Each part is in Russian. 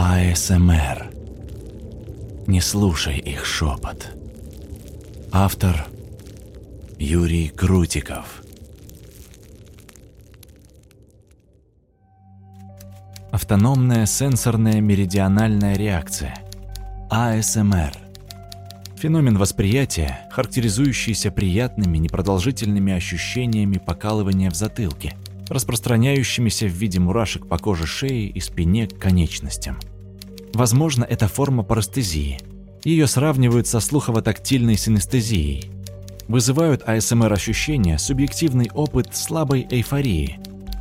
АСМР. Не слушай их шепот. Автор Юрий Крутиков. Автономная сенсорная меридиональная реакция. АСМР. Феномен восприятия, характеризующийся приятными непродолжительными ощущениями покалывания в затылке, распространяющимися в виде мурашек по коже шеи и спине к конечностям. Возможно, это форма парестезии. Ее сравнивают со слухово-тактильной синестезией. Вызывают АСМР-ощущения субъективный опыт слабой эйфории,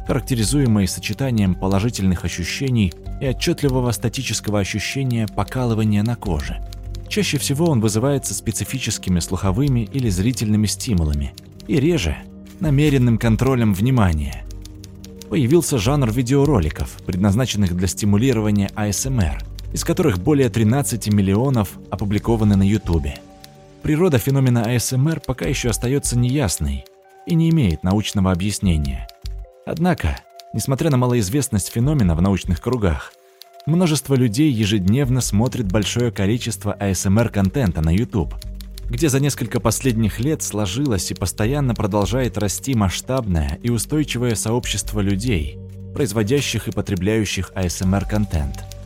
характеризуемый сочетанием положительных ощущений и отчетливого статического ощущения покалывания на коже – Чаще всего он вызывается специфическими слуховыми или зрительными стимулами, и реже – намеренным контролем внимания. Появился жанр видеороликов, предназначенных для стимулирования АСМР, из которых более 13 миллионов опубликованы на YouTube. Природа феномена АСМР пока еще остается неясной и не имеет научного объяснения. Однако, несмотря на малоизвестность феномена в научных кругах, Множество людей ежедневно смотрит большое количество ASMR-контента на YouTube, где за несколько последних лет сложилось и постоянно продолжает расти масштабное и устойчивое сообщество людей, производящих и потребляющих ASMR-контент.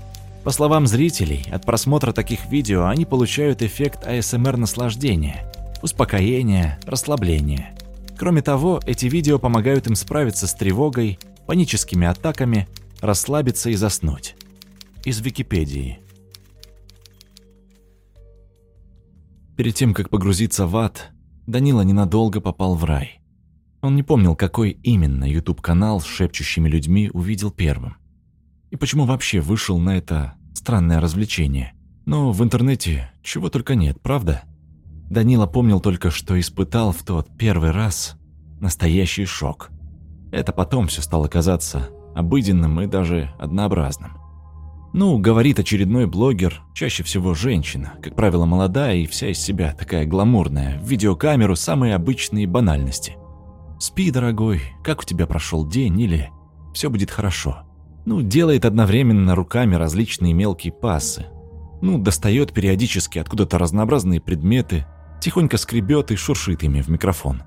По словам зрителей, от просмотра таких видео они получают эффект ASMR-наслаждения, успокоения, расслабления. Кроме того, эти видео помогают им справиться с тревогой, паническими атаками, расслабиться и заснуть. Из Википедии. Перед тем, как погрузиться в ад, Данила ненадолго попал в рай. Он не помнил, какой именно YouTube-канал с шепчущими людьми увидел первым. И почему вообще вышел на это странное развлечение. Но в интернете чего только нет, правда? Данила помнил только, что испытал в тот первый раз настоящий шок. Это потом все стало казаться обыденным и даже однообразным. Ну, говорит очередной блогер, чаще всего женщина, как правило, молодая и вся из себя такая гламурная, в видеокамеру самые обычные банальности. «Спи, дорогой, как у тебя прошел день?» или «Все будет хорошо». Ну, делает одновременно руками различные мелкие пассы. Ну, достает периодически откуда-то разнообразные предметы, тихонько скребет и шуршит ими в микрофон.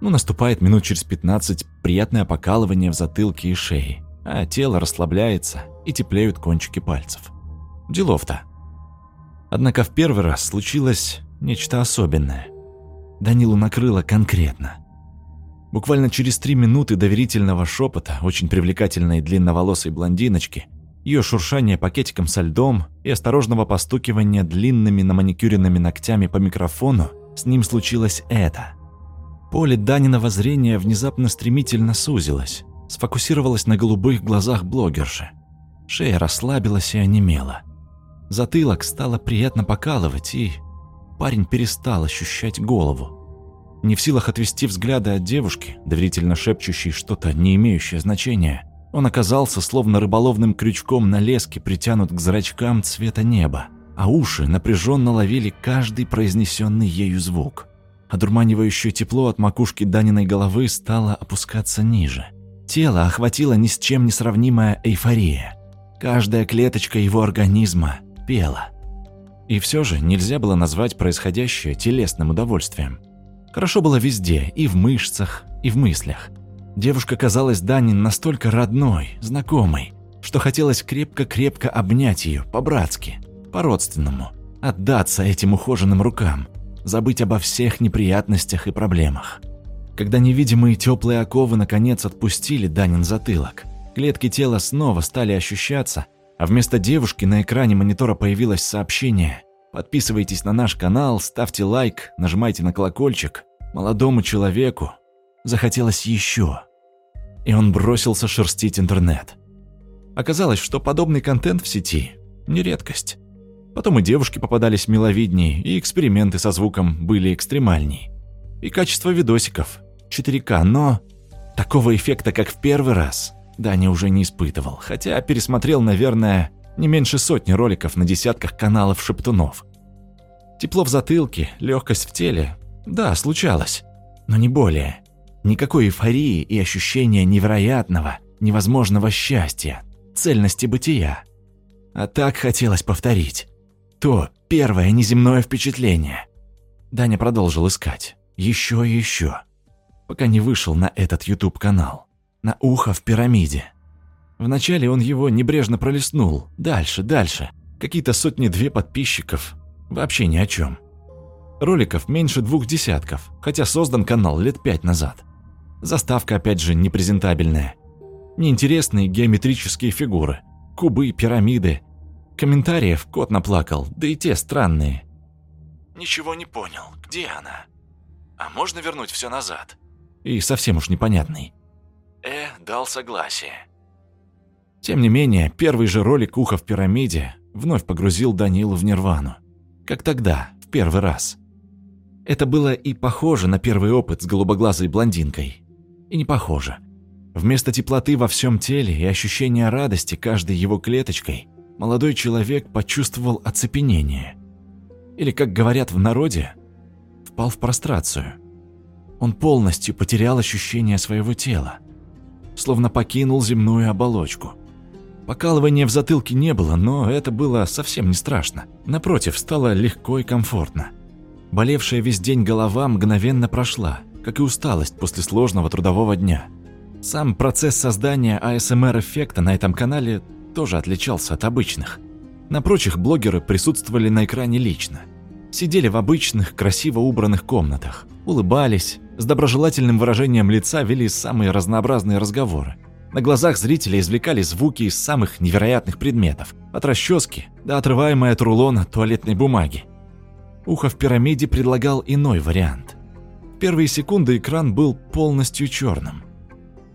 Ну, наступает минут через 15 приятное покалывание в затылке и шее а тело расслабляется и теплеют кончики пальцев. Делов-то. Однако в первый раз случилось нечто особенное. Данилу накрыло конкретно. Буквально через три минуты доверительного шепота очень привлекательной длинноволосой блондиночки, ее шуршание пакетиком со льдом и осторожного постукивания длинными наманикюренными ногтями по микрофону, с ним случилось это. Поле Даниного зрения внезапно стремительно сузилось сфокусировалась на голубых глазах блогерши. Шея расслабилась и онемела. Затылок стало приятно покалывать, и парень перестал ощущать голову. Не в силах отвести взгляды от девушки, доверительно шепчущей что-то, не имеющее значения, он оказался словно рыболовным крючком на леске притянут к зрачкам цвета неба, а уши напряженно ловили каждый произнесенный ею звук. Одурманивающее тепло от макушки Даниной головы стало опускаться ниже. Тело охватила ни с чем не сравнимая эйфория. Каждая клеточка его организма пела. И все же нельзя было назвать происходящее телесным удовольствием. Хорошо было везде, и в мышцах, и в мыслях. Девушка казалась Данин настолько родной, знакомой, что хотелось крепко-крепко обнять ее, по-братски, по-родственному, отдаться этим ухоженным рукам, забыть обо всех неприятностях и проблемах. Когда невидимые теплые оковы наконец отпустили Данин затылок, клетки тела снова стали ощущаться, а вместо девушки на экране монитора появилось сообщение «Подписывайтесь на наш канал, ставьте лайк, нажимайте на колокольчик. Молодому человеку захотелось еще». И он бросился шерстить интернет. Оказалось, что подобный контент в сети – не редкость. Потом и девушки попадались миловиднее, и эксперименты со звуком были экстремальней. И качество видосиков 4К, но такого эффекта, как в первый раз, Даня уже не испытывал, хотя пересмотрел, наверное, не меньше сотни роликов на десятках каналов шептунов. Тепло в затылке, легкость в теле, да, случалось, но не более. Никакой эйфории и ощущения невероятного, невозможного счастья, цельности бытия. А так хотелось повторить. То первое неземное впечатление. Даня продолжил искать. Еще и еще. Пока не вышел на этот YouTube-канал. На ухо в пирамиде. Вначале он его небрежно пролистнул. Дальше, дальше. Какие-то сотни-две подписчиков. Вообще ни о чем. Роликов меньше двух десятков, хотя создан канал лет пять назад. Заставка опять же непрезентабельная. Неинтересные геометрические фигуры. Кубы, пирамиды. Комментариев кот наплакал, да и те странные. Ничего не понял, где она? А можно вернуть все назад? И совсем уж непонятный. Э дал согласие. Тем не менее, первый же ролик «Ухо в пирамиде» вновь погрузил Данилу в нирвану. Как тогда, в первый раз. Это было и похоже на первый опыт с голубоглазой блондинкой. И не похоже. Вместо теплоты во всем теле и ощущения радости каждой его клеточкой, молодой человек почувствовал оцепенение. Или, как говорят в народе, впал в прострацию. Он полностью потерял ощущение своего тела, словно покинул земную оболочку. Покалывания в затылке не было, но это было совсем не страшно. Напротив, стало легко и комфортно. Болевшая весь день голова мгновенно прошла, как и усталость после сложного трудового дня. Сам процесс создания ASMR-эффекта на этом канале тоже отличался от обычных. На прочих блогеры присутствовали на экране лично. Сидели в обычных, красиво убранных комнатах, улыбались, с доброжелательным выражением лица вели самые разнообразные разговоры. На глазах зрителей извлекали звуки из самых невероятных предметов, от расчески до отрываемой от рулона туалетной бумаги. Ухо в пирамиде предлагал иной вариант. В первые секунды экран был полностью черным.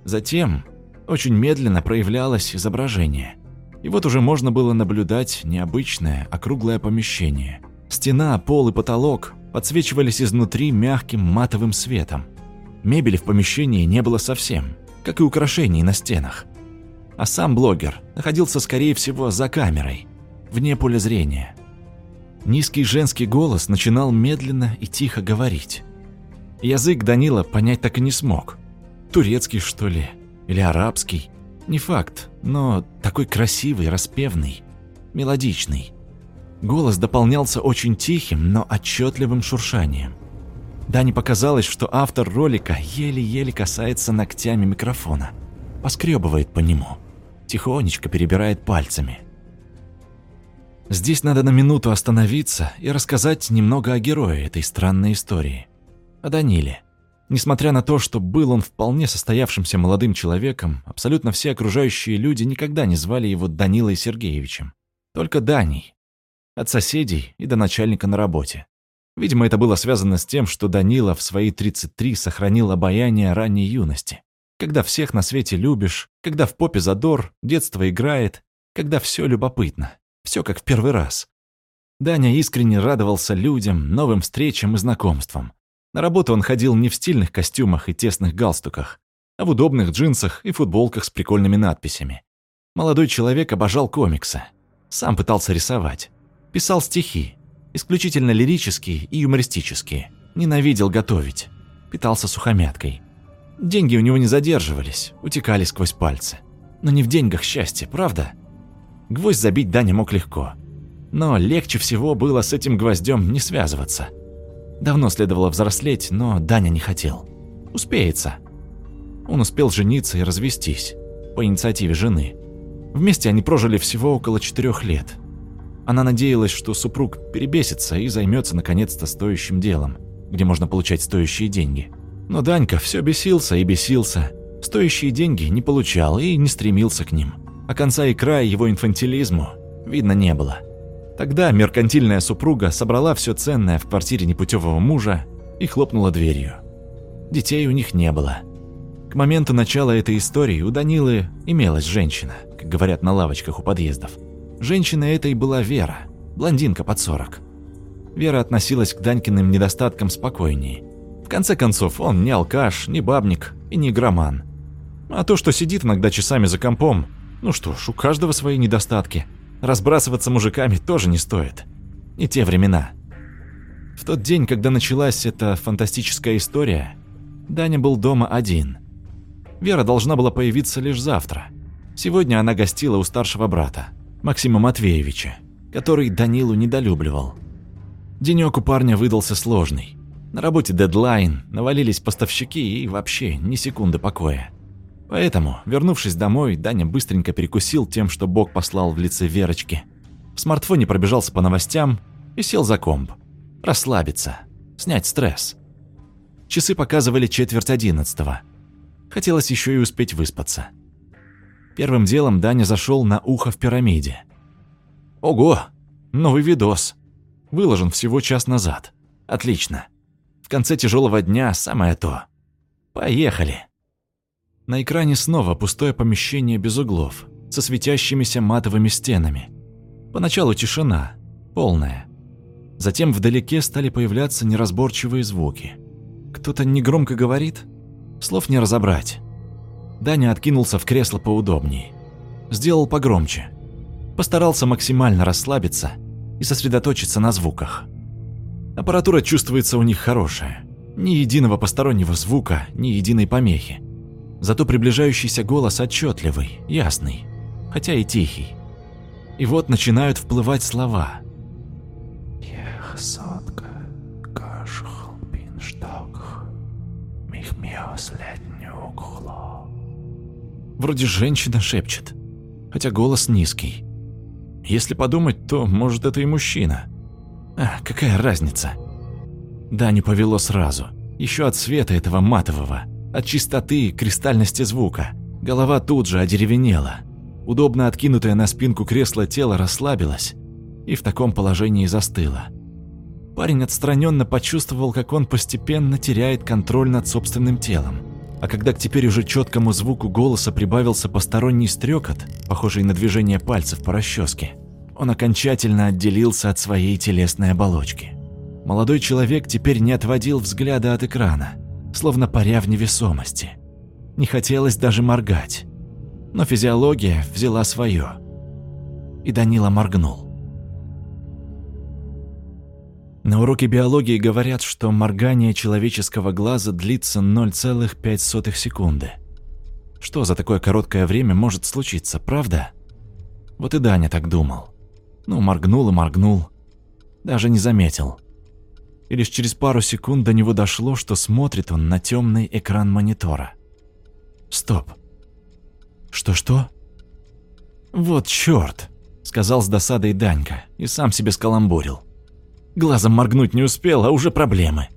Затем очень медленно проявлялось изображение. И вот уже можно было наблюдать необычное округлое помещение. Стена, пол и потолок подсвечивались изнутри мягким матовым светом. Мебели в помещении не было совсем, как и украшений на стенах. А сам блогер находился, скорее всего, за камерой, вне поля зрения. Низкий женский голос начинал медленно и тихо говорить. Язык Данила понять так и не смог. Турецкий, что ли? Или арабский? Не факт, но такой красивый, распевный, мелодичный. Голос дополнялся очень тихим, но отчетливым шуршанием. Дане показалось, что автор ролика еле-еле касается ногтями микрофона, поскребывает по нему, тихонечко перебирает пальцами – Здесь надо на минуту остановиться и рассказать немного о герое этой странной истории. О Даниле. Несмотря на то, что был он вполне состоявшимся молодым человеком, абсолютно все окружающие люди никогда не звали его Данилой Сергеевичем. Только Даней. От соседей и до начальника на работе. Видимо, это было связано с тем, что Данила в свои 33 сохранил обаяние ранней юности. Когда всех на свете любишь, когда в попе задор, детство играет, когда все любопытно. Все как в первый раз. Даня искренне радовался людям, новым встречам и знакомствам. На работу он ходил не в стильных костюмах и тесных галстуках, а в удобных джинсах и футболках с прикольными надписями. Молодой человек обожал комиксы. Сам пытался рисовать. Писал стихи, исключительно лирические и юмористические. Ненавидел готовить. Питался сухомяткой. Деньги у него не задерживались, утекали сквозь пальцы. Но не в деньгах счастье, правда? Гвоздь забить Даня мог легко. Но легче всего было с этим гвоздем не связываться. Давно следовало взрослеть, но Даня не хотел. Успеется. Он успел жениться и развестись. По инициативе жены. Вместе они прожили всего около четырех лет. Она надеялась, что супруг перебесится и займется наконец-то стоящим делом, где можно получать стоящие деньги. Но Данька все бесился и бесился. Стоящие деньги не получал и не стремился к ним а конца и края его инфантилизму видно не было. Тогда меркантильная супруга собрала все ценное в квартире непутевого мужа и хлопнула дверью. Детей у них не было. К моменту начала этой истории у Данилы имелась женщина, как говорят на лавочках у подъездов. Женщина этой была Вера, блондинка под 40. Вера относилась к Данькиным недостаткам спокойнее. В конце концов, он не алкаш, не бабник и не громан. А то, что сидит иногда часами за компом, ну что ж, у каждого свои недостатки. Разбрасываться мужиками тоже не стоит. Не те времена. В тот день, когда началась эта фантастическая история, Даня был дома один. Вера должна была появиться лишь завтра. Сегодня она гостила у старшего брата. Максима Матвеевича, который Данилу недолюбливал. Денёк у парня выдался сложный. На работе дедлайн, навалились поставщики и вообще ни секунды покоя. Поэтому, вернувшись домой, Даня быстренько перекусил тем, что Бог послал в лице Верочки. В смартфоне пробежался по новостям и сел за комп. Расслабиться, снять стресс. Часы показывали четверть одиннадцатого. Хотелось еще и успеть выспаться. Первым делом Даня зашел на ухо в пирамиде. Ого, новый видос. Выложен всего час назад. Отлично. В конце тяжелого дня самое то. Поехали. На экране снова пустое помещение без углов, со светящимися матовыми стенами. Поначалу тишина, полная. Затем вдалеке стали появляться неразборчивые звуки. Кто-то негромко говорит, слов не разобрать. Даня откинулся в кресло поудобнее. Сделал погромче. Постарался максимально расслабиться и сосредоточиться на звуках. Аппаратура чувствуется у них хорошая. Ни единого постороннего звука, ни единой помехи. Зато приближающийся голос отчетливый, ясный, хотя и тихий. И вот начинают вплывать слова. Вроде женщина шепчет, хотя голос низкий. Если подумать, то, может, это и мужчина. А, какая разница? Да, не повело сразу. Еще от света этого матового от чистоты и кристальности звука. Голова тут же одеревенела. Удобно откинутое на спинку кресла тело расслабилось и в таком положении застыло. Парень отстраненно почувствовал, как он постепенно теряет контроль над собственным телом. А когда к теперь уже четкому звуку голоса прибавился посторонний стрекот, похожий на движение пальцев по расческе, он окончательно отделился от своей телесной оболочки. Молодой человек теперь не отводил взгляда от экрана, словно паря в невесомости. Не хотелось даже моргать. Но физиология взяла свое. И Данила моргнул. На уроке биологии говорят, что моргание человеческого глаза длится 0,5 секунды. Что за такое короткое время может случиться, правда? Вот и Даня так думал. Ну, моргнул и моргнул. Даже не заметил и лишь через пару секунд до него дошло, что смотрит он на темный экран монитора. Стоп. Что-что? Вот чёрт, сказал с досадой Данька и сам себе скаламбурил. Глазом моргнуть не успел, а уже проблемы.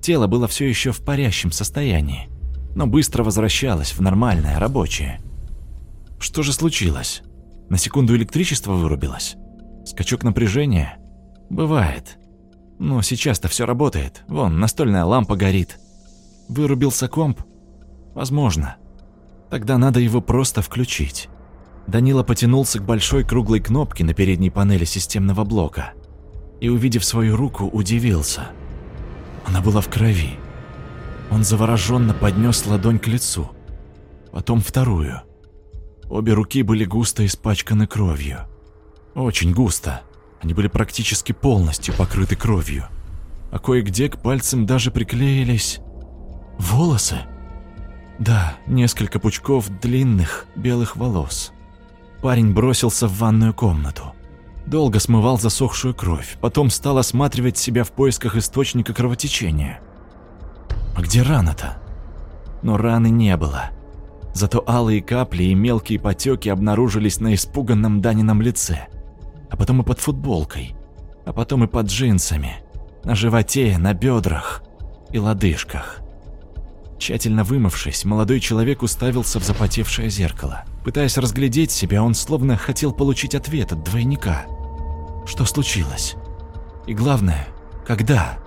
Тело было все еще в парящем состоянии, но быстро возвращалось в нормальное, рабочее. Что же случилось? На секунду электричество вырубилось? Скачок напряжения? Бывает. Но сейчас-то все работает. Вон, настольная лампа горит. Вырубился комп? Возможно. Тогда надо его просто включить. Данила потянулся к большой круглой кнопке на передней панели системного блока и, увидев свою руку, удивился. Она была в крови. Он завороженно поднес ладонь к лицу, потом вторую. Обе руки были густо испачканы кровью. Очень густо. Они были практически полностью покрыты кровью. А кое-где к пальцам даже приклеились... волосы. Да, несколько пучков длинных белых волос. Парень бросился в ванную комнату. Долго смывал засохшую кровь, потом стал осматривать себя в поисках источника кровотечения. А где рана-то? Но раны не было. Зато алые капли и мелкие потеки обнаружились на испуганном Данином лице – а потом и под футболкой, а потом и под джинсами, на животе, на бедрах и лодыжках. Тщательно вымывшись, молодой человек уставился в запотевшее зеркало. Пытаясь разглядеть себя, он словно хотел получить ответ от двойника. Что случилось? И главное, когда?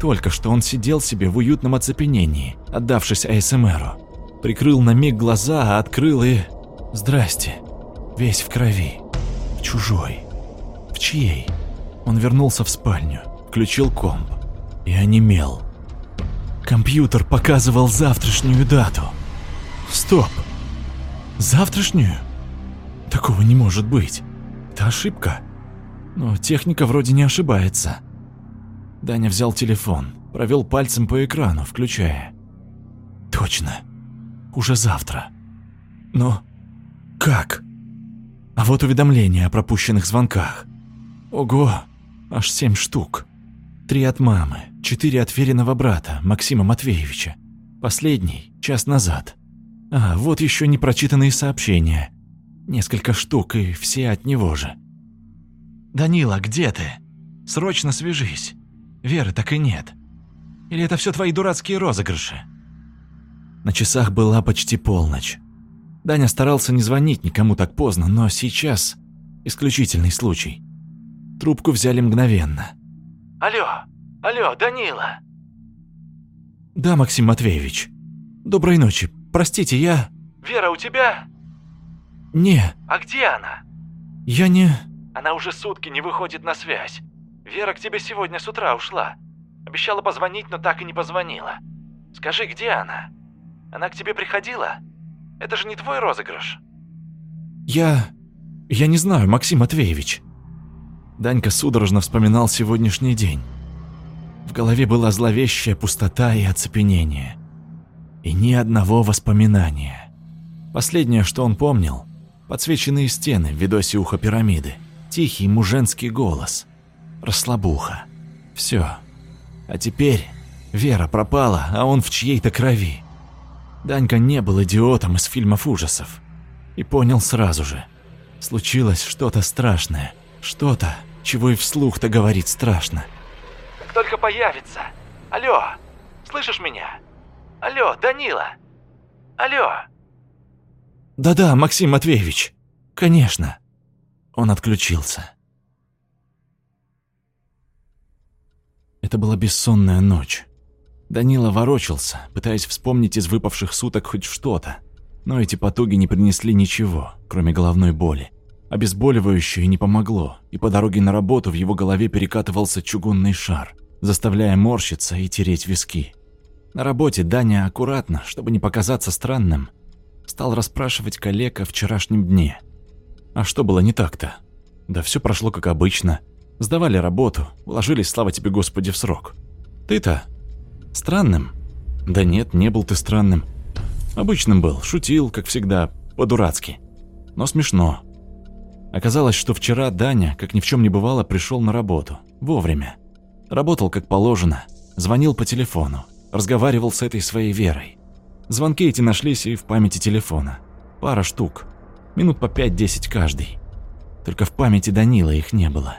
Только что он сидел себе в уютном оцепенении, отдавшись АСМРу. Прикрыл на миг глаза, а открыл и... Здрасте. Весь в крови. Чужой. Чьей? Он вернулся в спальню, включил комп и онемел. Компьютер показывал завтрашнюю дату. Стоп. Завтрашнюю? Такого не может быть. Это ошибка. Но техника вроде не ошибается. Даня взял телефон, провел пальцем по экрану, включая. Точно. Уже завтра. Но как? А вот уведомления о пропущенных звонках. Ого, аж семь штук. Три от мамы, четыре от веренного брата, Максима Матвеевича. Последний – час назад. А, вот еще непрочитанные сообщения. Несколько штук, и все от него же. «Данила, где ты? Срочно свяжись. Веры так и нет. Или это все твои дурацкие розыгрыши?» На часах была почти полночь. Даня старался не звонить никому так поздно, но сейчас исключительный случай. Трубку взяли мгновенно. «Алло, алло, Данила!» «Да, Максим Матвеевич. Доброй ночи. Простите, я...» «Вера у тебя?» «Не, А где она?» я не...» Она уже сутки не выходит на связь. Вера к тебе сегодня с утра ушла. Обещала позвонить, но так и не позвонила. Скажи, где она? Она к тебе приходила? Это же не твой розыгрыш. Я... Я не знаю, Максим Матвеевич. Данька судорожно вспоминал сегодняшний день. В голове была зловещая пустота и оцепенение. И ни одного воспоминания. Последнее, что он помнил – подсвеченные стены в видосе уха пирамиды, тихий муженский голос, расслабуха. Все. А теперь Вера пропала, а он в чьей-то крови. Данька не был идиотом из фильмов ужасов. И понял сразу же. Случилось что-то страшное. Что-то, чего и вслух-то говорить страшно. Как только появится. Алло, слышишь меня? Алло, Данила. Алло. «Да-да, Максим Матвеевич, конечно». Он отключился. Это была бессонная ночь. Данила ворочался, пытаясь вспомнить из выпавших суток хоть что-то. Но эти потуги не принесли ничего, кроме головной боли. Обезболивающее не помогло, и по дороге на работу в его голове перекатывался чугунный шар, заставляя морщиться и тереть виски. На работе Даня аккуратно, чтобы не показаться странным, стал расспрашивать коллег о вчерашнем дне. А что было не так-то? Да все прошло как обычно. Сдавали работу, уложились, слава тебе Господи, в срок. Ты-то странным? Да нет, не был ты странным. Обычным был, шутил, как всегда, по-дурацки. Но смешно. Оказалось, что вчера Даня, как ни в чем не бывало, пришел на работу. Вовремя. Работал как положено. Звонил по телефону. Разговаривал с этой своей Верой. Звонки эти нашлись и в памяти телефона. Пара штук. Минут по 5-10 каждый. Только в памяти Данила их не было.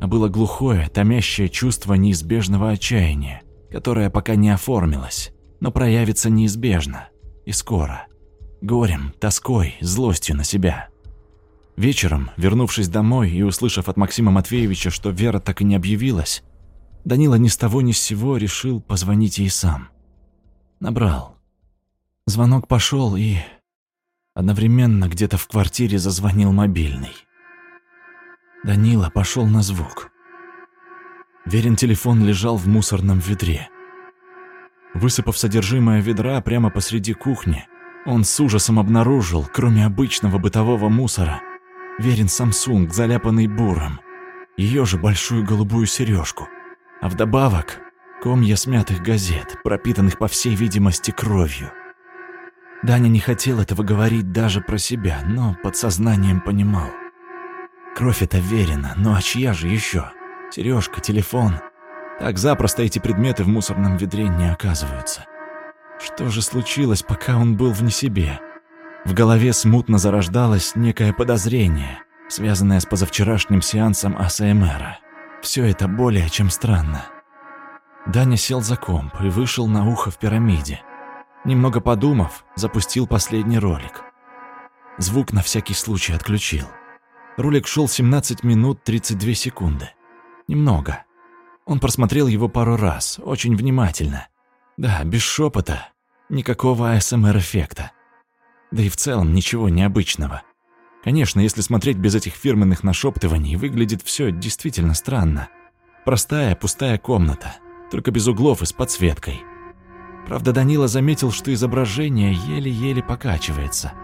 А было глухое, томящее чувство неизбежного отчаяния, которое пока не оформилось, но проявится неизбежно и скоро. Горем, тоской, злостью на себя. Вечером, вернувшись домой и услышав от Максима Матвеевича, что Вера так и не объявилась, Данила ни с того ни с сего решил позвонить ей сам. Набрал. Звонок пошел и... Одновременно где-то в квартире зазвонил мобильный. Данила пошел на звук. Верин телефон лежал в мусорном ведре. Высыпав содержимое ведра прямо посреди кухни, он с ужасом обнаружил, кроме обычного бытового мусора, Верин Samsung, заляпанный буром, ее же большую голубую сережку, а вдобавок комья смятых газет, пропитанных по всей видимости кровью. Даня не хотел этого говорить даже про себя, но подсознанием понимал. Кровь это верена, ну а чья же еще? Сережка, телефон. Так запросто эти предметы в мусорном ведре не оказываются. Что же случилось, пока он был вне себе? В голове смутно зарождалось некое подозрение, связанное с позавчерашним сеансом АСМРа. Все это более чем странно. Даня сел за комп и вышел на ухо в пирамиде. Немного подумав, запустил последний ролик. Звук на всякий случай отключил. Ролик шел 17 минут 32 секунды. Немного. Он просмотрел его пару раз, очень внимательно. Да, без шепота, никакого АСМР-эффекта. Да и в целом ничего необычного. Конечно, если смотреть без этих фирменных нашептываний, выглядит все действительно странно. Простая, пустая комната, только без углов и с подсветкой. Правда, Данила заметил, что изображение еле-еле покачивается.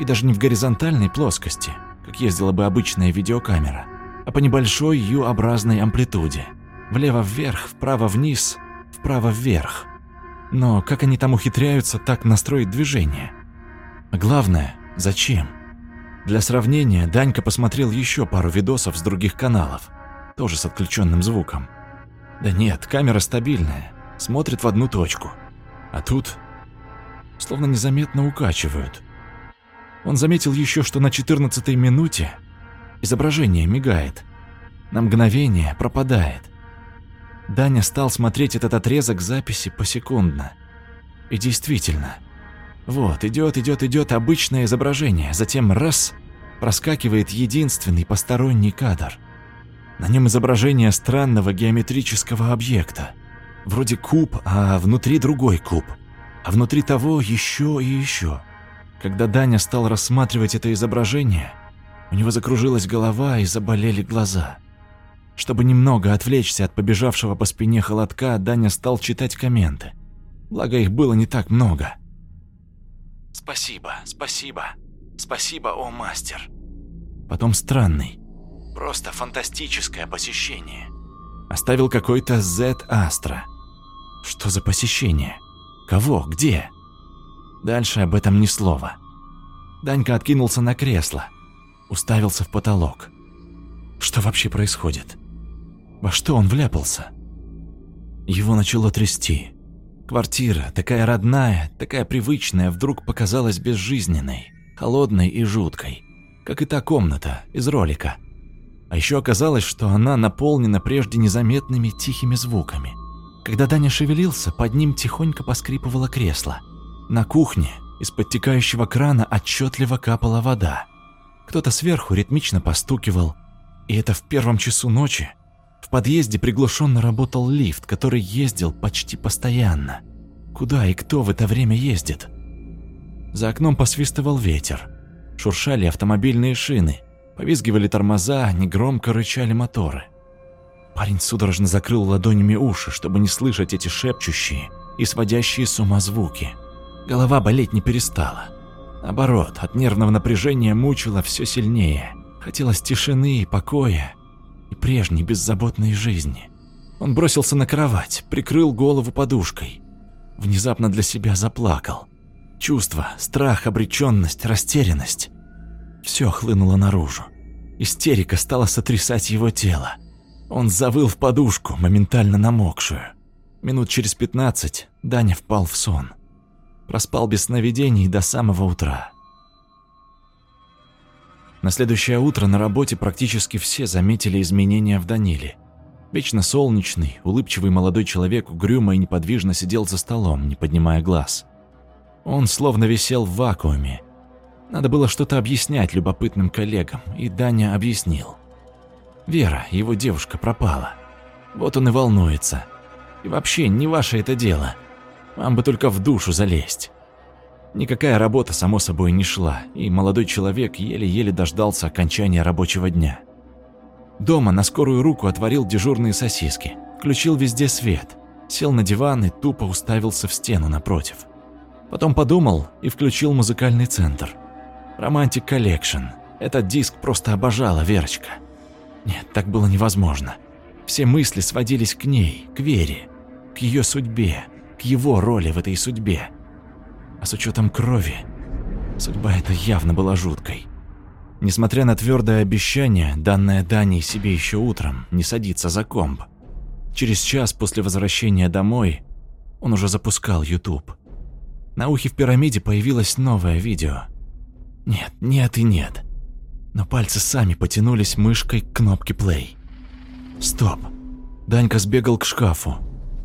И даже не в горизонтальной плоскости, как ездила бы обычная видеокамера, а по небольшой U-образной амплитуде. Влево-вверх, вправо-вниз, вправо-вверх. Но как они там ухитряются так настроить движение? Главное, зачем? Для сравнения, Данька посмотрел еще пару видосов с других каналов, тоже с отключенным звуком. Да нет, камера стабильная, смотрит в одну точку. А тут словно незаметно укачивают. Он заметил еще, что на 14 минуте изображение мигает. На мгновение пропадает. Даня стал смотреть этот отрезок записи посекундно. И действительно, вот, идет, идет, идет обычное изображение, затем раз, проскакивает единственный посторонний кадр. На нем изображение странного геометрического объекта. Вроде куб, а внутри другой куб. А внутри того еще и еще. Когда Даня стал рассматривать это изображение, у него закружилась голова и заболели глаза. Чтобы немного отвлечься от побежавшего по спине холодка, Даня стал читать комменты. Благо их было не так много. «Спасибо, спасибо, спасибо, о мастер». Потом странный, просто фантастическое посещение. Оставил какой-то Z Astra. Что за посещение? Кого? Где? Дальше об этом ни слова. Данька откинулся на кресло, уставился в потолок. Что вообще происходит? Во что он вляпался? Его начало трясти. Квартира, такая родная, такая привычная, вдруг показалась безжизненной, холодной и жуткой, как и та комната из ролика. А еще оказалось, что она наполнена прежде незаметными тихими звуками. Когда Даня шевелился, под ним тихонько поскрипывало кресло. На кухне из подтекающего крана отчетливо капала вода. Кто-то сверху ритмично постукивал, и это в первом часу ночи, в подъезде приглушенно работал лифт, который ездил почти постоянно. Куда и кто в это время ездит? За окном посвистывал ветер. Шуршали автомобильные шины, повизгивали тормоза, негромко рычали моторы. Парень судорожно закрыл ладонями уши, чтобы не слышать эти шепчущие и сводящие с ума звуки. Голова болеть не перестала. Наоборот, от нервного напряжения мучила все сильнее. Хотелось тишины и покоя, и прежней беззаботной жизни. Он бросился на кровать, прикрыл голову подушкой. Внезапно для себя заплакал. Чувства, страх, обреченность, растерянность. Все хлынуло наружу. Истерика стала сотрясать его тело. Он завыл в подушку, моментально намокшую. Минут через пятнадцать Даня впал в сон. Проспал без сновидений до самого утра. На следующее утро на работе практически все заметили изменения в Даниле. Вечно солнечный, улыбчивый молодой человек угрюмо и неподвижно сидел за столом, не поднимая глаз. Он словно висел в вакууме. Надо было что-то объяснять любопытным коллегам, и Даня объяснил. Вера, его девушка, пропала. Вот он и волнуется. И вообще, не ваше это дело. Вам бы только в душу залезть. Никакая работа, само собой, не шла, и молодой человек еле-еле дождался окончания рабочего дня. Дома на скорую руку отварил дежурные сосиски, включил везде свет, сел на диван и тупо уставился в стену напротив. Потом подумал и включил музыкальный центр. Romantic Collection. Этот диск просто обожала Верочка. Нет, так было невозможно. Все мысли сводились к ней, к Вере, к ее судьбе, к его роли в этой судьбе. А с учетом крови, судьба эта явно была жуткой. Несмотря на твердое обещание, данное Даней себе еще утром, не садиться за комп, через час после возвращения домой он уже запускал YouTube. На ухе в пирамиде появилось новое видео. Нет, нет и нет. Но пальцы сами потянулись мышкой к кнопке play. Стоп. Данька сбегал к шкафу.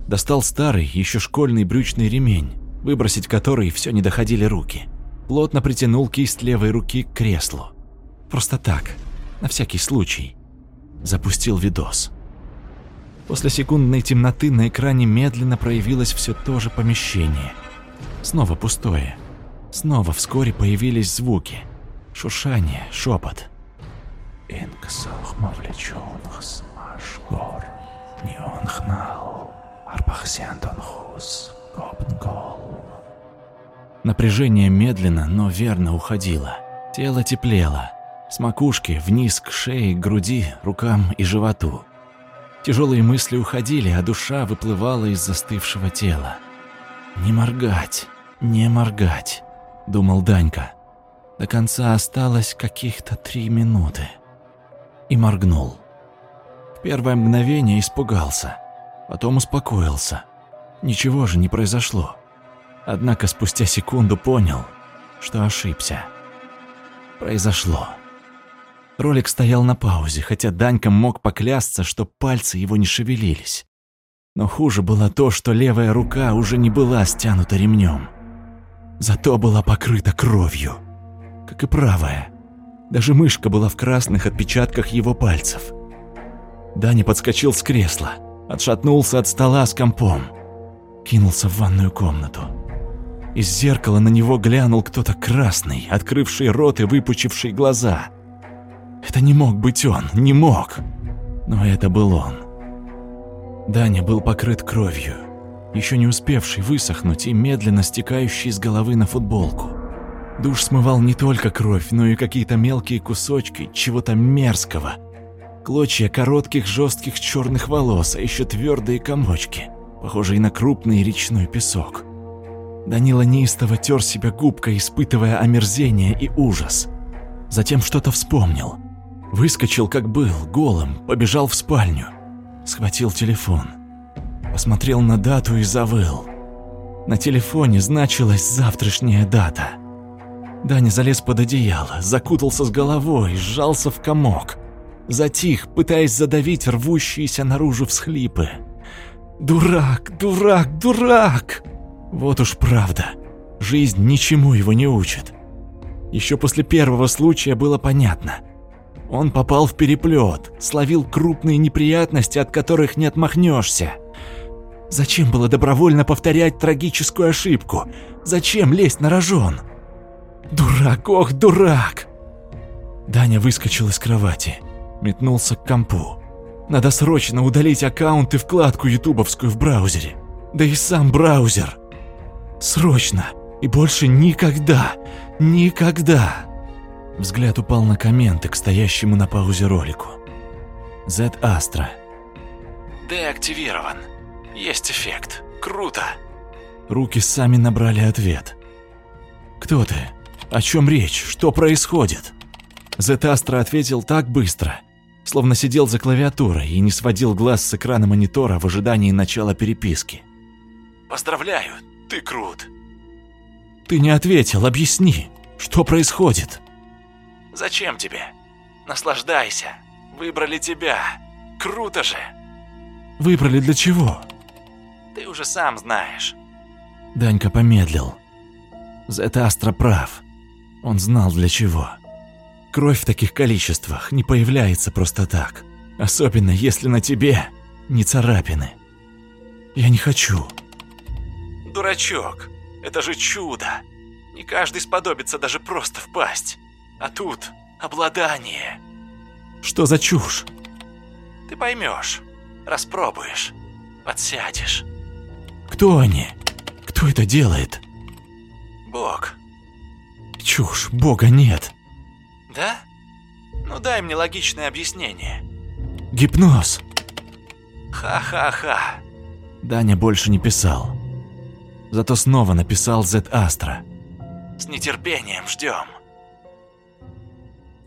Достал старый, еще школьный брючный ремень, выбросить который все не доходили руки. Плотно притянул кисть левой руки к креслу. Просто так, на всякий случай. Запустил видос. После секундной темноты на экране медленно проявилось все то же помещение. Снова пустое. Снова вскоре появились звуки. Шуршание, шепот. Нионхнал, арбахсендонхус, гопнгол. Напряжение медленно, но верно уходило. Тело теплело. С макушки вниз к шее, груди, рукам и животу. Тяжелые мысли уходили, а душа выплывала из застывшего тела. «Не моргать, не моргать», — думал Данька. До конца осталось каких-то три минуты. И моргнул. В первое мгновение испугался, потом успокоился. Ничего же не произошло. Однако спустя секунду понял, что ошибся. Произошло. Ролик стоял на паузе, хотя Данька мог поклясться, что пальцы его не шевелились. Но хуже было то, что левая рука уже не была стянута ремнем. Зато была покрыта кровью, как и правая. Даже мышка была в красных отпечатках его пальцев. Даня подскочил с кресла, отшатнулся от стола с компом, кинулся в ванную комнату. Из зеркала на него глянул кто-то красный, открывший рот и выпучивший глаза. Это не мог быть он, не мог. Но это был он. Даня был покрыт кровью, еще не успевший высохнуть и медленно стекающий с головы на футболку. Душ смывал не только кровь, но и какие-то мелкие кусочки чего-то мерзкого. Клочья коротких жестких черных волос, а еще твердые комочки, похожие на крупный речной песок. Данила неистово тер себя губкой, испытывая омерзение и ужас. Затем что-то вспомнил. Выскочил, как был, голым, побежал в спальню. Схватил телефон. Посмотрел на дату и завыл. На телефоне значилась завтрашняя дата. Даня залез под одеяло, закутался с головой, сжался в комок. Затих, пытаясь задавить рвущиеся наружу всхлипы. «Дурак, дурак, дурак!» Вот уж правда. Жизнь ничему его не учит. Еще после первого случая было понятно. Он попал в переплет, словил крупные неприятности, от которых не отмахнешься. Зачем было добровольно повторять трагическую ошибку? Зачем лезть на рожон? Дурак, ох, дурак! Даня выскочил из кровати, метнулся к компу. Надо срочно удалить аккаунт и вкладку ютубовскую в браузере. Да и сам браузер. Срочно. И больше никогда. Никогда. Взгляд упал на комменты к стоящему на паузе ролику. Z Astra. Деактивирован. Есть эффект. Круто. Руки сами набрали ответ. «Кто ты? О чем речь? Что происходит?» Z Astra ответил так быстро, словно сидел за клавиатурой и не сводил глаз с экрана монитора в ожидании начала переписки. Поздравляю, ты крут. Ты не ответил, объясни, что происходит? Зачем тебе? Наслаждайся. Выбрали тебя. Круто же. Выбрали для чего? Ты уже сам знаешь. Данька помедлил. Это Астра прав. Он знал для чего. Кровь в таких количествах не появляется просто так. Особенно если на тебе не царапины. Я не хочу. Дурачок, это же чудо. Не каждый сподобится даже просто впасть. А тут обладание. Что за чушь? Ты поймешь, распробуешь, подсядешь. Кто они? Кто это делает? Бог. Чушь, бога нет. Да? Ну дай мне логичное объяснение. Гипноз. Ха-ха-ха. Даня больше не писал. Зато снова написал Z Astra. С нетерпением ждем.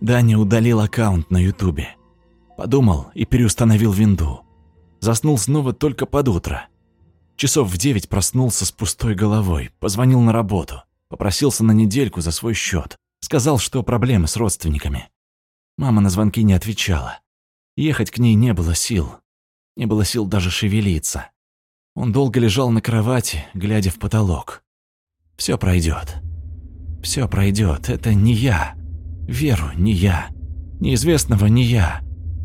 Даня удалил аккаунт на Ютубе. Подумал и переустановил винду. Заснул снова только под утро. Часов в девять проснулся с пустой головой, позвонил на работу, попросился на недельку за свой счет. Сказал, что проблемы с родственниками. Мама на звонки не отвечала. Ехать к ней не было сил. Не было сил даже шевелиться. Он долго лежал на кровати, глядя в потолок. Все пройдет. Все пройдет. Это не я. Веру не я. Неизвестного не я.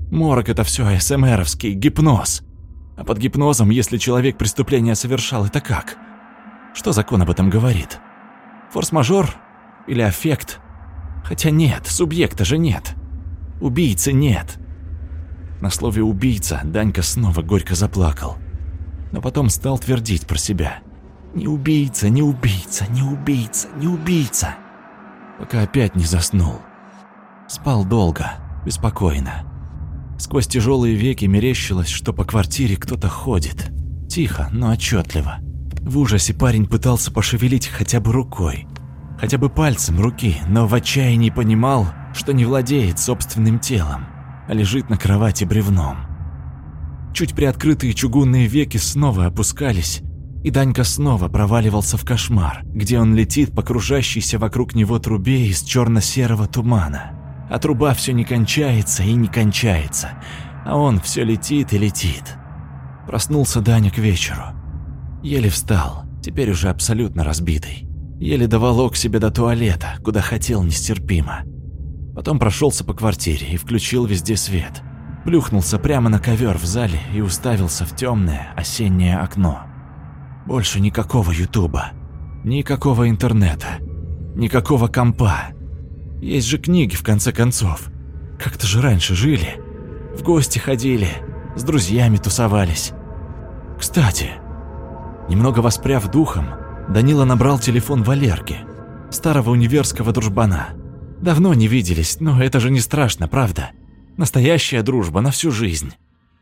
Морок это все АСМРовский, гипноз. А под гипнозом, если человек преступление совершал, это как? Что закон об этом говорит? Форс-мажор? Или аффект? Хотя нет, субъекта же нет. Убийцы нет. На слове «убийца» Данька снова горько заплакал. Но потом стал твердить про себя. «Не убийца, не убийца, не убийца, не убийца!» Пока опять не заснул. Спал долго, беспокойно. Сквозь тяжелые веки мерещилось, что по квартире кто-то ходит. Тихо, но отчетливо. В ужасе парень пытался пошевелить хотя бы рукой. хотя бы пальцем руки, но в отчаянии понимал, что не владеет собственным телом, а лежит на кровати бревном. Чуть приоткрытые чугунные веки снова опускались, и Данька снова проваливался в кошмар, где он летит по кружащейся вокруг него трубе из черно-серого тумана. А труба все не кончается и не кончается, а он все летит и летит. Проснулся Даня к вечеру. Еле встал, теперь уже абсолютно разбитый. Еле доволок себя до туалета, куда хотел нестерпимо. Потом прошелся по квартире и включил везде свет. Плюхнулся прямо на ковер в зале и уставился в темное осеннее окно. Больше никакого ютуба, никакого интернета, никакого компа. Есть же книги, в конце концов. Как-то же раньше жили. В гости ходили, с друзьями тусовались. Кстати, немного воспряв духом, Данила набрал телефон Валерки, старого универского дружбана. Давно не виделись, но это же не страшно, правда? Настоящая дружба на всю жизнь.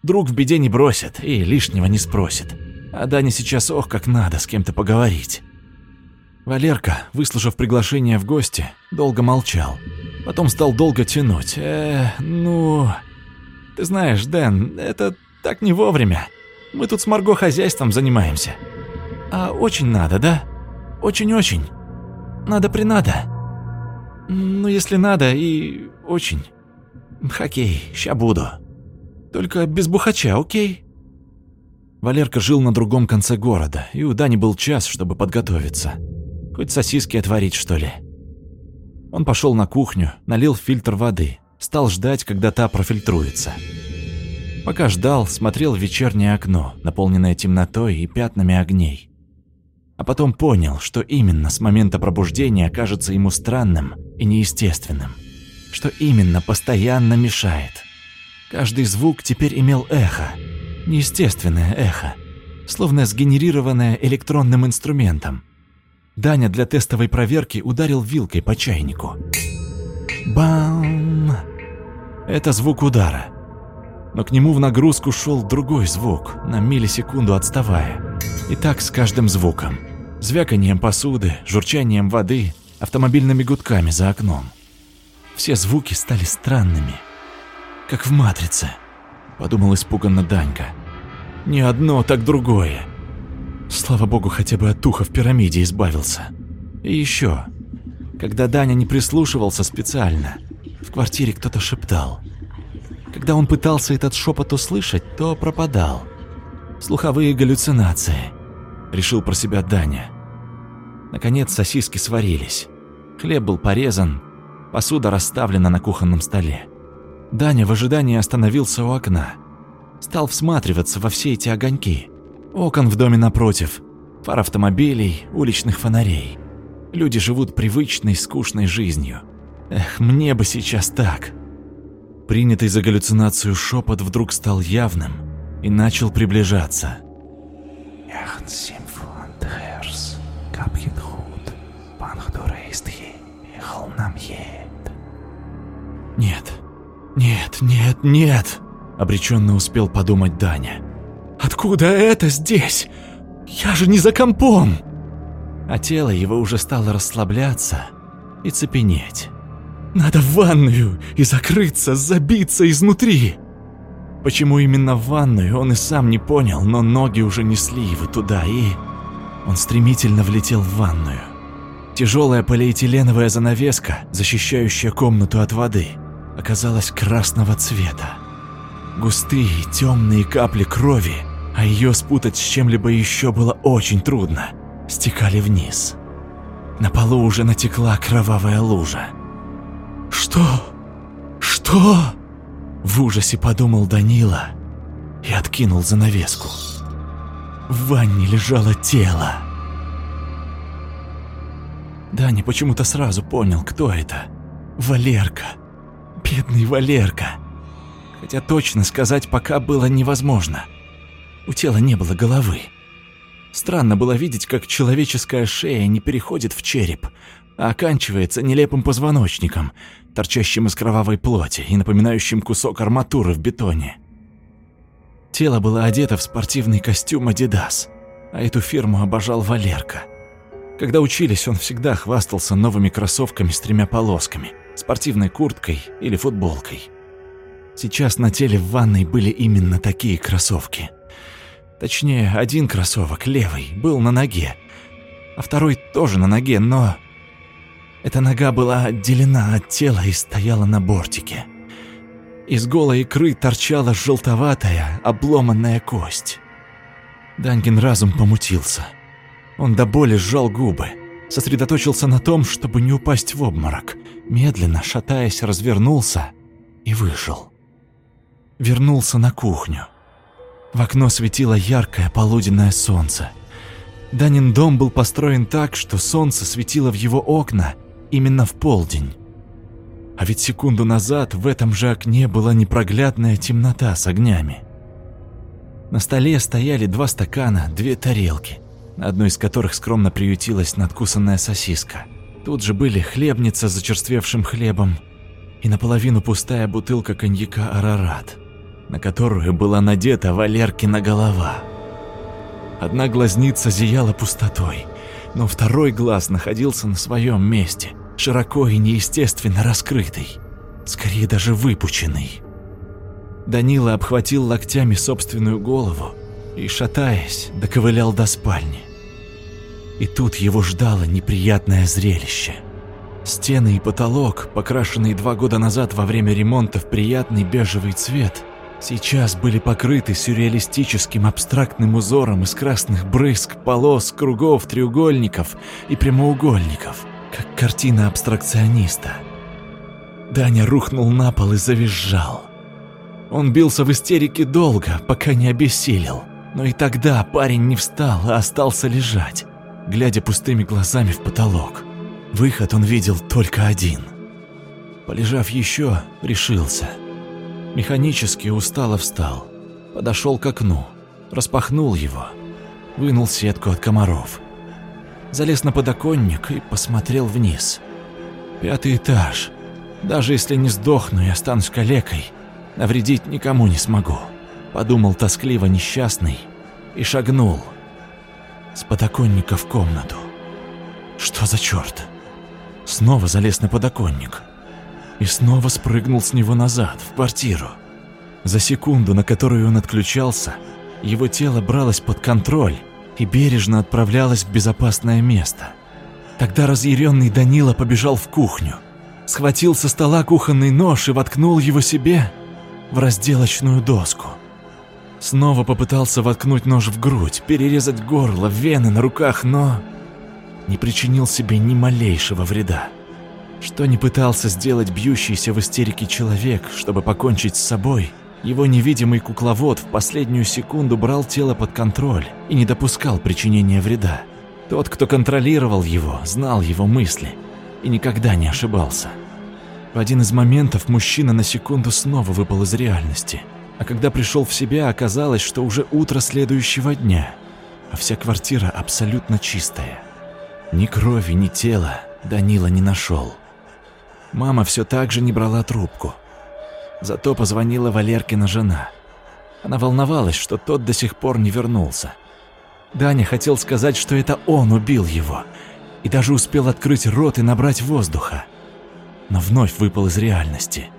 Друг в беде не бросит и лишнего не спросит. А Дане сейчас ох как надо с кем-то поговорить. Валерка, выслушав приглашение в гости, долго молчал. Потом стал долго тянуть. Э, ну... Ты знаешь, Дэн, это так не вовремя. Мы тут с Марго хозяйством занимаемся. А очень надо, да? Очень-очень. Надо-принадо. Ну, если надо, и очень. Хоккей, ща буду. Только без бухача, окей? Валерка жил на другом конце города, и у Дани был час, чтобы подготовиться. Хоть сосиски отварить, что ли. Он пошел на кухню, налил фильтр воды, стал ждать, когда та профильтруется. Пока ждал, смотрел в вечернее окно, наполненное темнотой и пятнами огней. А потом понял, что именно с момента пробуждения кажется ему странным и неестественным. Что именно постоянно мешает. Каждый звук теперь имел эхо, Неестественное эхо, словно сгенерированное электронным инструментом. Даня для тестовой проверки ударил вилкой по чайнику. Бам! Это звук удара. Но к нему в нагрузку шел другой звук, на миллисекунду отставая. И так с каждым звуком. Звяканием посуды, журчанием воды, автомобильными гудками за окном. Все звуки стали странными. Как в «Матрице», — подумал испуганно Данька. Не одно, так другое. Слава богу, хотя бы от туха в пирамиде избавился. И еще, когда Даня не прислушивался специально, в квартире кто-то шептал. Когда он пытался этот шепот услышать, то пропадал. Слуховые галлюцинации, решил про себя Даня. Наконец сосиски сварились. Хлеб был порезан, посуда расставлена на кухонном столе. Даня в ожидании остановился у окна – Стал всматриваться во все эти огоньки. Окон в доме напротив, фар автомобилей, уличных фонарей. Люди живут привычной, скучной жизнью. Эх, мне бы сейчас так. Принятый за галлюцинацию шепот вдруг стал явным и начал приближаться. Нет, нет, нет, нет обреченно успел подумать Даня. «Откуда это здесь? Я же не за компом!» А тело его уже стало расслабляться и цепенеть. «Надо в ванную и закрыться, забиться изнутри!» Почему именно в ванную, он и сам не понял, но ноги уже несли его туда, и... Он стремительно влетел в ванную. Тяжелая полиэтиленовая занавеска, защищающая комнату от воды, оказалась красного цвета. Густые темные капли крови, а ее спутать с чем-либо еще было очень трудно, стекали вниз. На полу уже натекла кровавая лужа. «Что? Что?» В ужасе подумал Данила и откинул занавеску. В ванне лежало тело. Даня почему-то сразу понял, кто это. Валерка. Бедный Валерка хотя точно сказать пока было невозможно. У тела не было головы. Странно было видеть, как человеческая шея не переходит в череп, а оканчивается нелепым позвоночником, торчащим из кровавой плоти и напоминающим кусок арматуры в бетоне. Тело было одето в спортивный костюм Adidas, а эту фирму обожал Валерка. Когда учились, он всегда хвастался новыми кроссовками с тремя полосками, спортивной курткой или футболкой. Сейчас на теле в ванной были именно такие кроссовки. Точнее, один кроссовок, левый, был на ноге, а второй тоже на ноге, но... Эта нога была отделена от тела и стояла на бортике. Из голой икры торчала желтоватая, обломанная кость. Данькин разум помутился. Он до боли сжал губы, сосредоточился на том, чтобы не упасть в обморок, медленно, шатаясь, развернулся и вышел. Вернулся на кухню. В окно светило яркое полуденное солнце. Данин дом был построен так, что солнце светило в его окна именно в полдень. А ведь секунду назад в этом же окне была непроглядная темнота с огнями. На столе стояли два стакана, две тарелки, на одной из которых скромно приютилась надкусанная сосиска. Тут же были хлебница с зачерствевшим хлебом и наполовину пустая бутылка коньяка «Арарат», на которую была надета Валеркина голова. Одна глазница зияла пустотой, но второй глаз находился на своем месте, широко и неестественно раскрытый, скорее даже выпученный. Данила обхватил локтями собственную голову и, шатаясь, доковылял до спальни. И тут его ждало неприятное зрелище. Стены и потолок, покрашенные два года назад во время ремонта в приятный бежевый цвет, сейчас были покрыты сюрреалистическим абстрактным узором из красных брызг, полос, кругов, треугольников и прямоугольников – как картина абстракциониста. Даня рухнул на пол и завизжал. Он бился в истерике долго, пока не обессилел. Но и тогда парень не встал, а остался лежать, глядя пустыми глазами в потолок. Выход он видел только один. Полежав еще, решился. Механически устало встал. Подошел к окну, распахнул его, вынул сетку от комаров – залез на подоконник и посмотрел вниз. Пятый этаж. Даже если не сдохну и останусь калекой, навредить никому не смогу. Подумал тоскливо несчастный и шагнул с подоконника в комнату. Что за черт? Снова залез на подоконник и снова спрыгнул с него назад, в квартиру. За секунду, на которую он отключался, его тело бралось под контроль, и бережно отправлялась в безопасное место. Тогда разъяренный Данила побежал в кухню, схватил со стола кухонный нож и воткнул его себе в разделочную доску. Снова попытался воткнуть нож в грудь, перерезать горло, вены на руках, но не причинил себе ни малейшего вреда. Что не пытался сделать бьющийся в истерике человек, чтобы покончить с собой, его невидимый кукловод в последнюю секунду брал тело под контроль и не допускал причинения вреда. Тот, кто контролировал его, знал его мысли и никогда не ошибался. В один из моментов мужчина на секунду снова выпал из реальности, а когда пришел в себя, оказалось, что уже утро следующего дня, а вся квартира абсолютно чистая. Ни крови, ни тела Данила не нашел. Мама все так же не брала трубку – Зато позвонила Валеркина жена. Она волновалась, что тот до сих пор не вернулся. Даня хотел сказать, что это он убил его, и даже успел открыть рот и набрать воздуха. Но вновь выпал из реальности.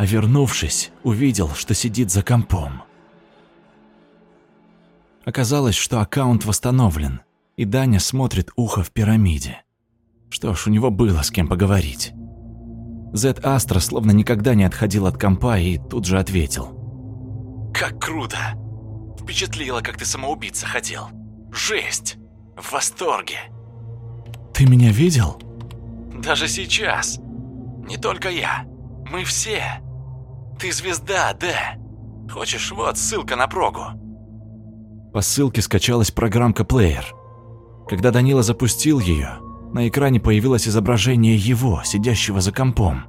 А вернувшись, увидел, что сидит за компом. Оказалось, что аккаунт восстановлен, и Даня смотрит ухо в пирамиде. Что ж, у него было с кем поговорить. Зет Астра словно никогда не отходил от компа и тут же ответил. «Как круто! Впечатлило, как ты самоубийца хотел. Жесть! В восторге!» «Ты меня видел?» «Даже сейчас. Не только я. Мы все. Ты звезда, да? Хочешь, вот ссылка на прогу». По ссылке скачалась программка «Плеер». Когда Данила запустил ее, на экране появилось изображение его, сидящего за компом.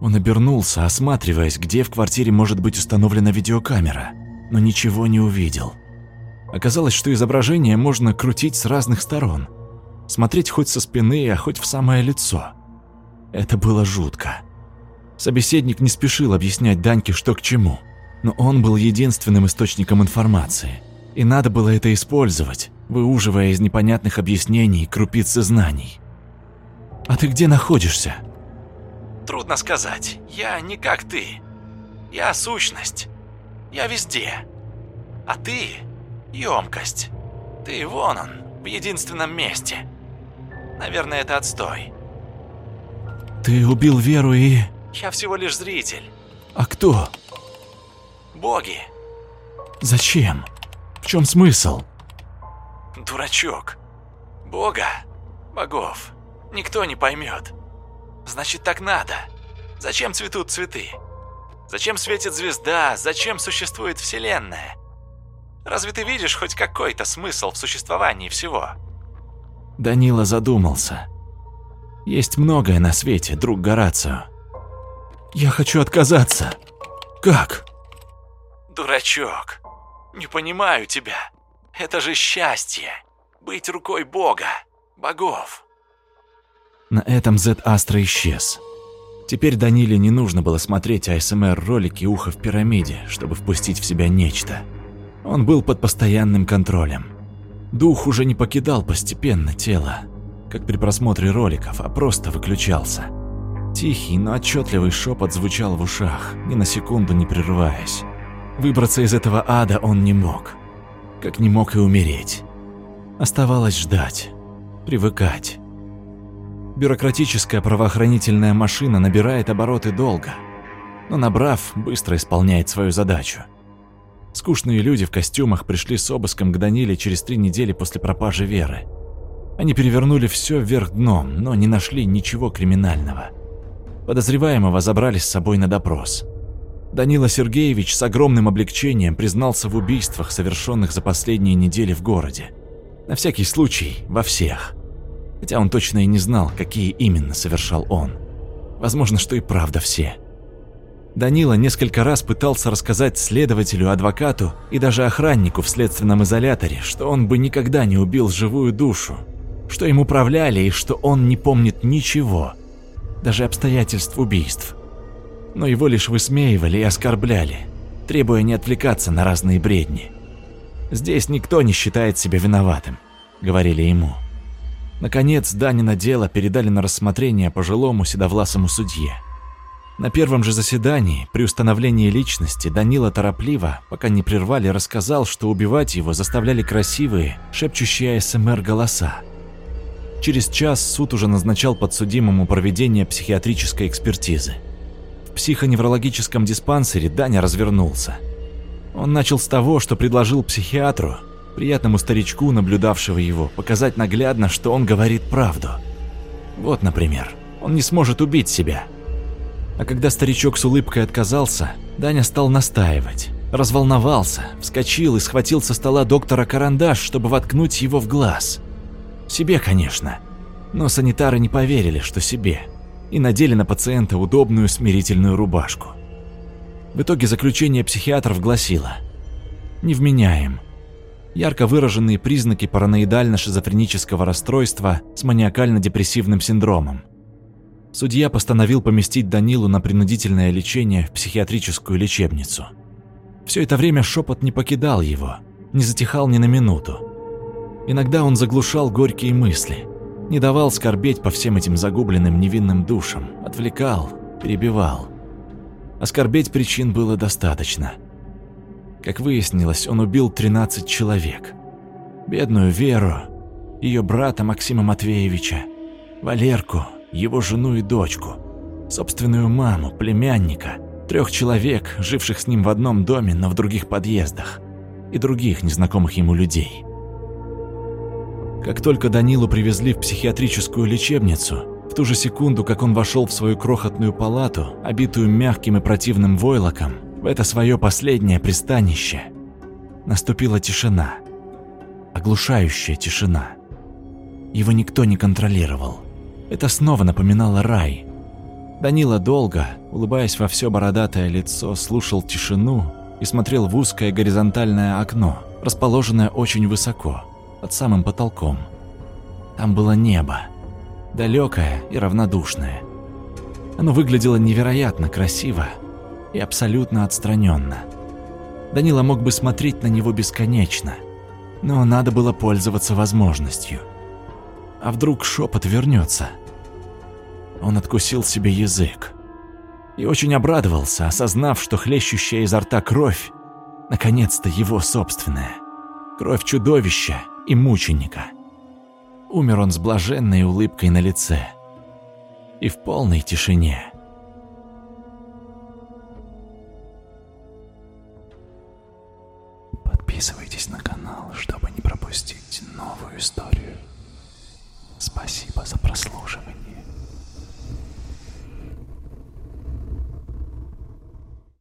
Он обернулся, осматриваясь, где в квартире может быть установлена видеокамера, но ничего не увидел. Оказалось, что изображение можно крутить с разных сторон. Смотреть хоть со спины, а хоть в самое лицо. Это было жутко. Собеседник не спешил объяснять Даньке, что к чему, но он был единственным источником информации, и надо было это использовать, выуживая из непонятных объяснений крупицы знаний. «А ты где находишься?» Трудно сказать. Я не как ты. Я сущность. Я везде. А ты — емкость. Ты вон он, в единственном месте. Наверное, это отстой. «Ты убил Веру и...» Я всего лишь зритель. «А кто? Боги. Зачем? В чем смысл?» Дурачок. Бога. Богов. Никто не поймет. Значит, так надо. Зачем цветут цветы? Зачем светит звезда? Зачем существует Вселенная? Разве ты видишь хоть какой-то смысл в существовании всего? Данила задумался. Есть многое на свете, друг Горацио. Я хочу отказаться. Как? Дурачок. Не понимаю тебя. Это же счастье. Быть рукой Бога. Богов. На этом Зет Астра исчез. Теперь Даниле не нужно было смотреть АСМР-ролики «Ухо в пирамиде», чтобы впустить в себя нечто. Он был под постоянным контролем. Дух уже не покидал постепенно тело, как при просмотре роликов, а просто выключался. Тихий, но отчетливый шепот звучал в ушах, ни на секунду не прерываясь. Выбраться из этого ада он не мог. Как не мог и умереть. Оставалось ждать, привыкать. Бюрократическая правоохранительная машина набирает обороты долго, но набрав, быстро исполняет свою задачу. Скучные люди в костюмах пришли с обыском к Даниле через три недели после пропажи Веры. Они перевернули все вверх дном, но не нашли ничего криминального. Подозреваемого забрали с собой на допрос. Данила Сергеевич с огромным облегчением признался в убийствах, совершенных за последние недели в городе. На всякий случай, во всех хотя он точно и не знал, какие именно совершал он. Возможно, что и правда все. Данила несколько раз пытался рассказать следователю, адвокату и даже охраннику в следственном изоляторе, что он бы никогда не убил живую душу, что им управляли и что он не помнит ничего, даже обстоятельств убийств. Но его лишь высмеивали и оскорбляли, требуя не отвлекаться на разные бредни. «Здесь никто не считает себя виноватым», — говорили ему. Наконец, Данина дело передали на рассмотрение пожилому седовласому судье. На первом же заседании, при установлении личности, Данила торопливо, пока не прервали, рассказал, что убивать его заставляли красивые, шепчущие СМР голоса. Через час суд уже назначал подсудимому проведение психиатрической экспертизы. В психоневрологическом диспансере Даня развернулся. Он начал с того, что предложил психиатру приятному старичку, наблюдавшего его, показать наглядно, что он говорит правду. Вот, например, он не сможет убить себя. А когда старичок с улыбкой отказался, Даня стал настаивать. Разволновался, вскочил и схватил со стола доктора карандаш, чтобы воткнуть его в глаз. Себе, конечно. Но санитары не поверили, что себе, и надели на пациента удобную смирительную рубашку. В итоге заключение психиатров гласило «Невменяем, ярко выраженные признаки параноидально-шизофренического расстройства с маниакально-депрессивным синдромом. Судья постановил поместить Данилу на принудительное лечение в психиатрическую лечебницу. Все это время шепот не покидал его, не затихал ни на минуту. Иногда он заглушал горькие мысли, не давал скорбеть по всем этим загубленным невинным душам, отвлекал, перебивал. Оскорбеть причин было достаточно – как выяснилось, он убил 13 человек. Бедную Веру, ее брата Максима Матвеевича, Валерку, его жену и дочку, собственную маму, племянника, трех человек, живших с ним в одном доме, но в других подъездах, и других незнакомых ему людей. Как только Данилу привезли в психиатрическую лечебницу, в ту же секунду, как он вошел в свою крохотную палату, обитую мягким и противным войлоком, в это свое последнее пристанище наступила тишина, оглушающая тишина. Его никто не контролировал. Это снова напоминало рай. Данила долго, улыбаясь во все бородатое лицо, слушал тишину и смотрел в узкое горизонтальное окно, расположенное очень высоко, под самым потолком. Там было небо, далекое и равнодушное. Оно выглядело невероятно красиво, и абсолютно отстраненно. Данила мог бы смотреть на него бесконечно, Но надо было пользоваться возможностью. А вдруг шепот вернется? Он откусил себе язык. И очень обрадовался, осознав, что хлещущая изо рта кровь наконец-то его собственная. Кровь чудовища и мученика. Умер он с блаженной улыбкой на лице. И в полной тишине. Подписывайтесь на канал, чтобы не пропустить новую историю. Спасибо за прослушивание.